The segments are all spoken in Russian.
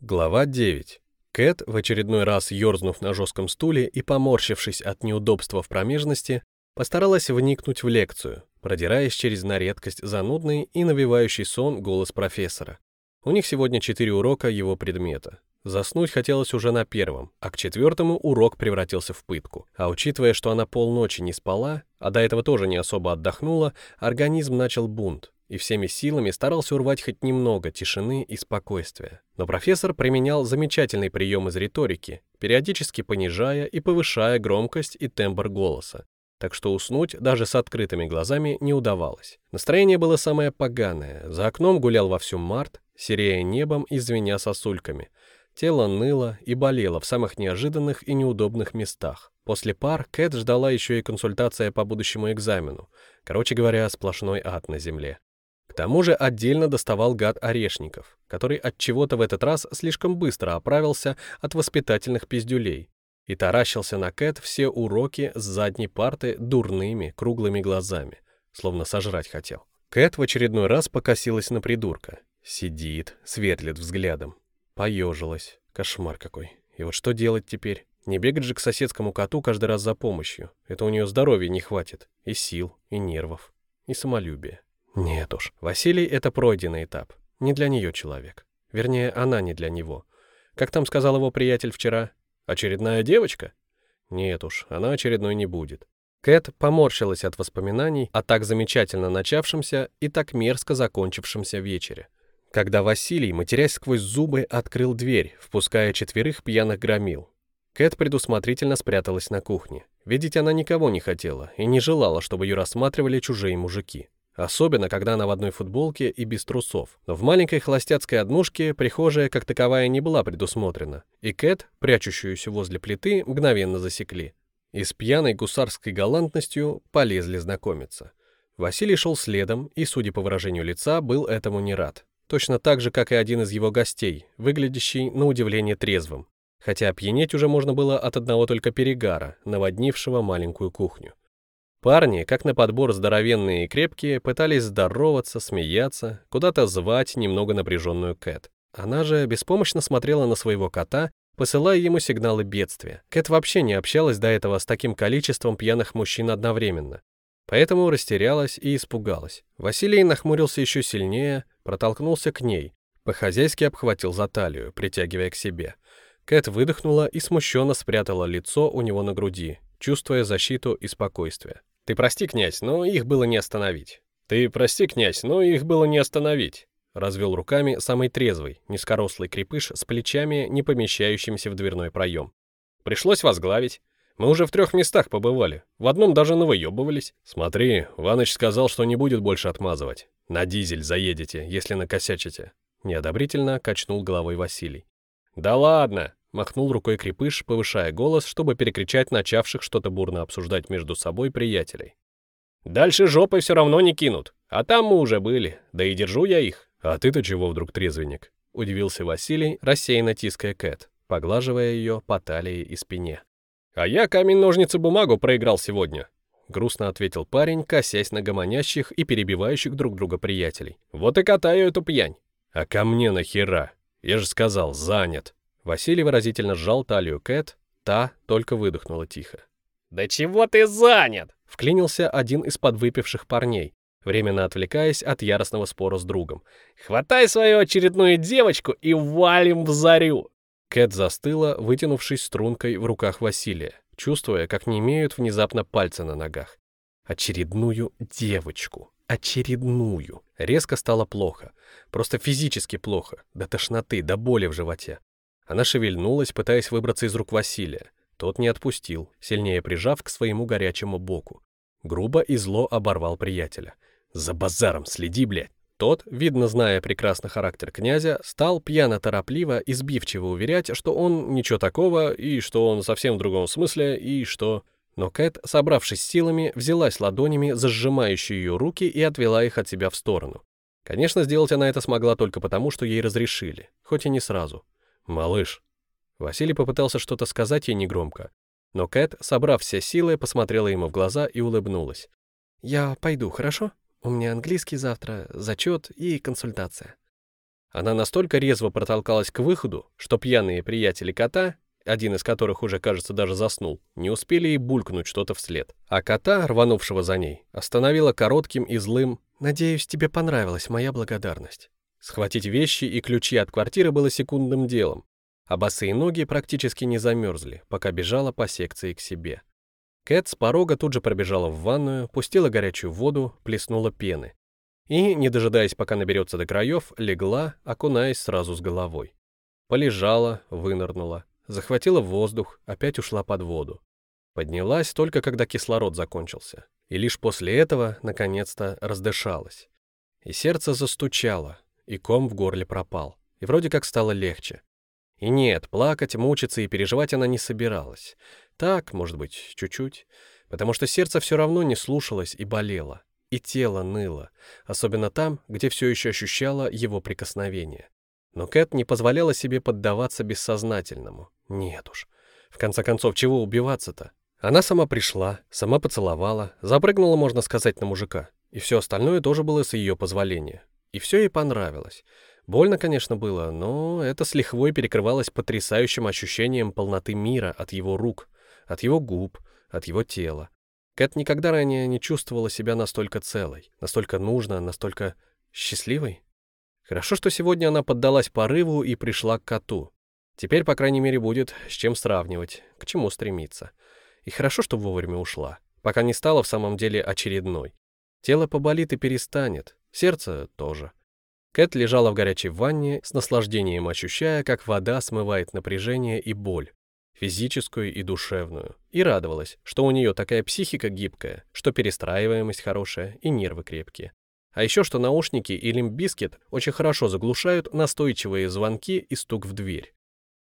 Глава 9. Кэт, в очередной раз ерзнув на жестком стуле и поморщившись от неудобства в промежности, постаралась вникнуть в лекцию, продираясь через на редкость занудный и навевающий сон голос профессора. У них сегодня четыре урока его предмета. Заснуть хотелось уже на первом, а к четвертому урок превратился в пытку. А учитывая, что она полночи не спала, а до этого тоже не особо отдохнула, организм начал бунт и всеми силами старался урвать хоть немного тишины и спокойствия. Но профессор применял замечательный прием из риторики, периодически понижая и повышая громкость и тембр голоса. Так что уснуть даже с открытыми глазами не удавалось. Настроение было самое поганое. За окном гулял вовсю март, серея небом и звеня сосульками. Тело ныло и болело в самых неожиданных и неудобных местах. После пар Кэт ждала еще и консультация по будущему экзамену. Короче говоря, сплошной ад на земле. К тому же отдельно доставал гад Орешников, который от чего-то в этот раз слишком быстро оправился от воспитательных пиздюлей и таращился на Кэт все уроки с задней парты дурными круглыми глазами, словно сожрать хотел. Кэт в очередной раз покосилась на придурка. Сидит, светлит взглядом. Поежилась. Кошмар какой. И вот что делать теперь? Не бегать же к соседскому коту каждый раз за помощью. Это у нее здоровья не хватит. И сил, и нервов, и самолюбия. Нет уж, Василий — это пройденный этап. Не для нее человек. Вернее, она не для него. Как там сказал его приятель вчера? Очередная девочка? Нет уж, она очередной не будет. Кэт поморщилась от воспоминаний о так замечательно начавшемся и так мерзко закончившемся вечере. Когда Василий, матерясь сквозь зубы, открыл дверь, впуская четверых пьяных громил. Кэт предусмотрительно спряталась на кухне. Видеть она никого не хотела и не желала, чтобы ее рассматривали чужие мужики. Особенно, когда она в одной футболке и без трусов. В маленькой холостяцкой однушке прихожая как таковая не была предусмотрена, и Кэт, прячущуюся возле плиты, мгновенно засекли. И с пьяной гусарской галантностью полезли знакомиться. Василий шел следом и, судя по выражению лица, был этому не рад. Точно так же, как и один из его гостей, выглядящий на удивление трезвым. Хотя опьянеть уже можно было от одного только перегара, наводнившего маленькую кухню. Парни, как на подбор здоровенные и крепкие, пытались здороваться, смеяться, куда-то звать немного напряженную Кэт. Она же беспомощно смотрела на своего кота, посылая ему сигналы бедствия. Кэт вообще не общалась до этого с таким количеством пьяных мужчин одновременно. Поэтому растерялась и испугалась. Василий нахмурился еще сильнее, протолкнулся к ней, по-хозяйски обхватил за талию, притягивая к себе. Кэт выдохнула и смущенно спрятала лицо у него на груди, чувствуя защиту и спокойствие. Ты прости, князь, но их было не остановить. Ты прости, князь, но их было не остановить. Развел руками самый трезвый, низкорослый крепыш с плечами, не помещающимися в дверной проем. Пришлось возглавить. Мы уже в трех местах побывали. В одном даже навыебывались. Смотри, Ваныч сказал, что не будет больше отмазывать. На дизель заедете, если накосячите. Неодобрительно качнул головой Василий. Да ладно, Махнул рукой крепыш, повышая голос, чтобы перекричать начавших что-то бурно обсуждать между собой приятелей. «Дальше жопой все равно не кинут, а там мы уже были, да и держу я их». «А ты-то чего вдруг трезвенник?» — удивился Василий, рассеянно тиская Кэт, поглаживая ее по талии и спине. «А я камень-ножницы-бумагу проиграл сегодня», — грустно ответил парень, косясь на гомонящих и перебивающих друг друга приятелей. «Вот и катаю эту пьянь». «А ко мне нахера? Я же сказал, занят». Василий выразительно сжал талию Кэт, та только выдохнула тихо. «Да чего ты занят?» — вклинился один из подвыпивших парней, временно отвлекаясь от яростного спора с другом. «Хватай свою очередную девочку и валим в зарю!» Кэт застыла, вытянувшись стрункой в руках Василия, чувствуя, как не имеют внезапно пальцы на ногах. Очередную девочку. Очередную. Резко стало плохо. Просто физически плохо. До тошноты, до боли в животе. Она шевельнулась, пытаясь выбраться из рук Василия. Тот не отпустил, сильнее прижав к своему горячему боку. Грубо и зло оборвал приятеля. «За базаром следи, блядь!» Тот, видно зная прекрасно характер князя, стал пьяно-торопливо и сбивчиво уверять, что он ничего такого, и что он совсем в другом смысле, и что... Но Кэт, собравшись силами, взялась ладонями за сжимающие ее руки и отвела их от себя в сторону. Конечно, сделать она это смогла только потому, что ей разрешили, хоть и не сразу. «Малыш». Василий попытался что-то сказать ей негромко, но Кэт, собрав все силы, посмотрела ему в глаза и улыбнулась. «Я пойду, хорошо? У меня английский завтра, зачет и консультация». Она настолько резво протолкалась к выходу, что пьяные приятели кота, один из которых уже, кажется, даже заснул, не успели и булькнуть что-то вслед. А кота, рванувшего за ней, остановила коротким и злым «Надеюсь, тебе понравилась моя благодарность». Схватить вещи и ключи от квартиры было секундным делом, а босые ноги практически не замерзли, пока бежала по секции к себе. Кэт с порога тут же пробежала в ванную, пустила горячую воду, плеснула пены. И, не дожидаясь, пока наберется до краев, легла, окунаясь сразу с головой. Полежала, вынырнула, захватила воздух, опять ушла под воду. Поднялась только когда кислород закончился. И лишь после этого, наконец-то, раздышалась. И сердце застучало, и ком в горле пропал. И вроде как стало легче. И нет, плакать, мучиться и переживать она не собиралась. Так, может быть, чуть-чуть. Потому что сердце все равно не слушалось и болело. И тело ныло. Особенно там, где все еще ощущало его прикосновение. Но Кэт не позволяла себе поддаваться бессознательному. Нет уж. В конце концов, чего убиваться-то? Она сама пришла, сама поцеловала, запрыгнула, можно сказать, на мужика. И все остальное тоже было с ее позволения. И все ей понравилось. Больно, конечно, было, но это с лихвой перекрывалось потрясающим ощущением полноты мира от его рук, от его губ, от его тела. Кэт никогда ранее не чувствовала себя настолько целой, настолько нужно, настолько счастливой. Хорошо, что сегодня она поддалась порыву и пришла к коту. Теперь, по крайней мере, будет с чем сравнивать, к чему стремиться. И хорошо, что вовремя ушла, пока не стала в самом деле очередной. Тело поболит и перестанет, сердце тоже. Кэт лежала в горячей ванне, с наслаждением ощущая, как вода смывает напряжение и боль, физическую и душевную, и радовалась, что у нее такая психика гибкая, что перестраиваемость хорошая и нервы крепкие. А еще что наушники и лимбискет очень хорошо заглушают настойчивые звонки и стук в дверь.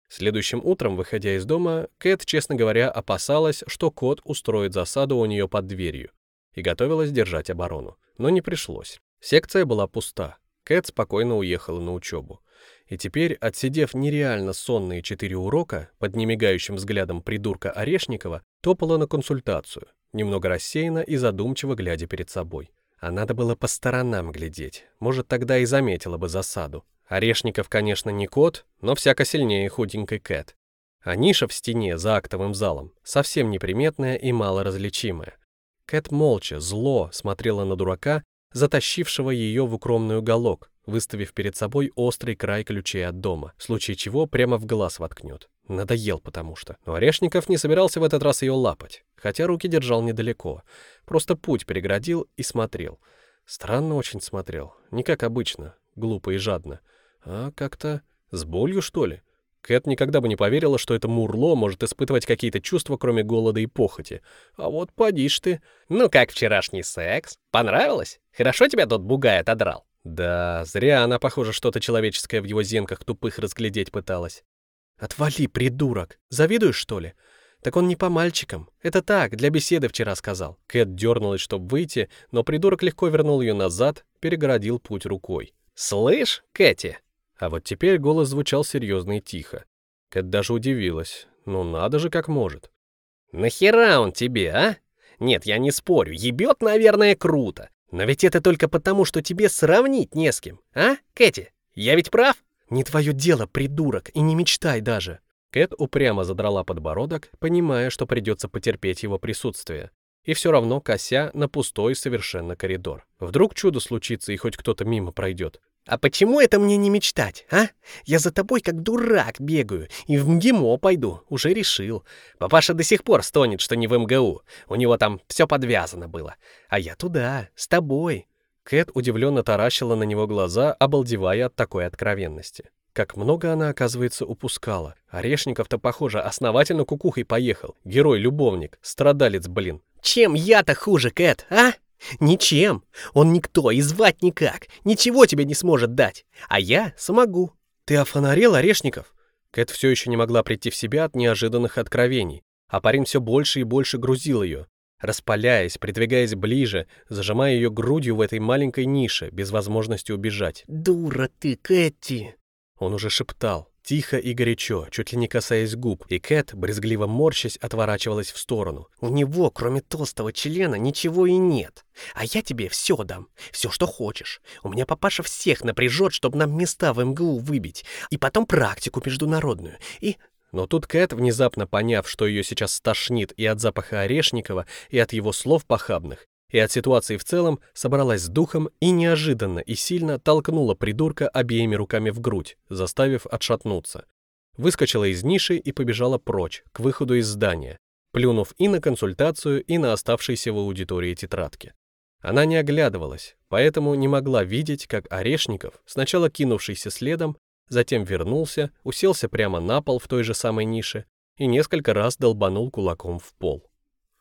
Следующим утром, выходя из дома, Кэт, честно говоря, опасалась, что кот устроит засаду у нее под дверью, и готовилась держать оборону. Но не пришлось. Секция была пуста. Кэт спокойно уехала на учебу. И теперь, отсидев нереально сонные четыре урока, под немигающим взглядом придурка Орешникова, топала на консультацию, немного рассеянно и задумчиво глядя перед собой. А надо было по сторонам глядеть, может, тогда и заметила бы засаду. Орешников, конечно, не кот, но всяко сильнее худенькой Кэт. А ниша в стене за актовым залом совсем неприметная и малоразличимая. Кэт молча, зло смотрела на дурака затащившего ее в укромный уголок, выставив перед собой острый край ключей от дома, в случае чего прямо в глаз воткнет. Надоел потому что. Но Орешников не собирался в этот раз ее лапать, хотя руки держал недалеко. Просто путь переградил и смотрел. Странно очень смотрел, не как обычно, глупо и жадно, а как-то с болью, что ли. Кэт никогда бы не поверила, что это Мурло может испытывать какие-то чувства, кроме голода и похоти. А вот поди ж ты. Ну как вчерашний секс? Понравилось? Хорошо тебя тот бугай отодрал? Да, зря она, похоже, что-то человеческое в его зенках тупых разглядеть пыталась. Отвали, придурок. Завидуешь, что ли? Так он не по мальчикам. Это так, для беседы вчера сказал. Кэт дернулась, чтобы выйти, но придурок легко вернул ее назад, перегородил путь рукой. «Слышь, Кэти, а вот теперь голос звучал серьезно и тихо. Кэт даже удивилась. Ну надо же, как может. «Нахера он тебе, а? Нет, я не спорю, ебет, наверное, круто. Но ведь это только потому, что тебе сравнить не с кем, а, Кэти? Я ведь прав?» «Не твое дело, придурок, и не мечтай даже». Кэт упрямо задрала подбородок, понимая, что придется потерпеть его присутствие. И все равно кося на пустой совершенно коридор. Вдруг чудо случится, и хоть кто-то мимо пройдет. А почему это мне не мечтать, а? Я за тобой как дурак бегаю и в МГИМО пойду, уже решил. Папаша до сих пор стонет, что не в МГУ. У него там все подвязано было. А я туда, с тобой. Кэт удивленно таращила на него глаза, обалдевая от такой откровенности. Как много она, оказывается, упускала. Орешников-то, похоже, основательно кукухой поехал. Герой-любовник, страдалец, блин. Чем я-то хуже, Кэт, а? Ничем. Он никто и звать никак. Ничего тебе не сможет дать. А я смогу. Ты офонарел, Орешников? Кэт все еще не могла прийти в себя от неожиданных откровений, а парень все больше и больше грузил ее, распаляясь, придвигаясь ближе, зажимая ее грудью в этой маленькой нише, без возможности убежать. «Дура ты, Кэти!» Он уже шептал, Тихо и горячо, чуть ли не касаясь губ, и Кэт, брезгливо морщась, отворачивалась в сторону. «У него, кроме толстого члена, ничего и нет. А я тебе все дам, все, что хочешь. У меня папаша всех напряжет, чтобы нам места в МГУ выбить, и потом практику международную, и...» Но тут Кэт, внезапно поняв, что ее сейчас стошнит и от запаха Орешникова, и от его слов похабных, и от ситуации в целом собралась с духом и неожиданно и сильно толкнула придурка обеими руками в грудь, заставив отшатнуться. Выскочила из ниши и побежала прочь, к выходу из здания, плюнув и на консультацию, и на оставшиеся в аудитории тетрадки. Она не оглядывалась, поэтому не могла видеть, как Орешников, сначала кинувшийся следом, затем вернулся, уселся прямо на пол в той же самой нише и несколько раз долбанул кулаком в пол.